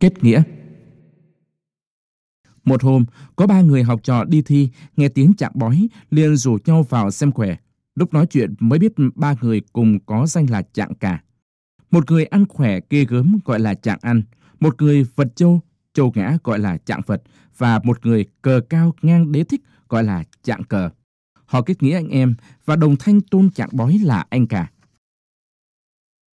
Kết nghĩa Một hôm, có ba người học trò đi thi, nghe tiếng chạm bói, liền rủ nhau vào xem khỏe. Lúc nói chuyện mới biết ba người cùng có danh là trạng cả. Một người ăn khỏe ghê gớm gọi là trạng ăn, một người vật châu, châu ngã gọi là trạng Phật, và một người cờ cao ngang đế thích gọi là trạng cờ. Họ kết nghĩa anh em và đồng thanh tôn trạng bói là anh cả.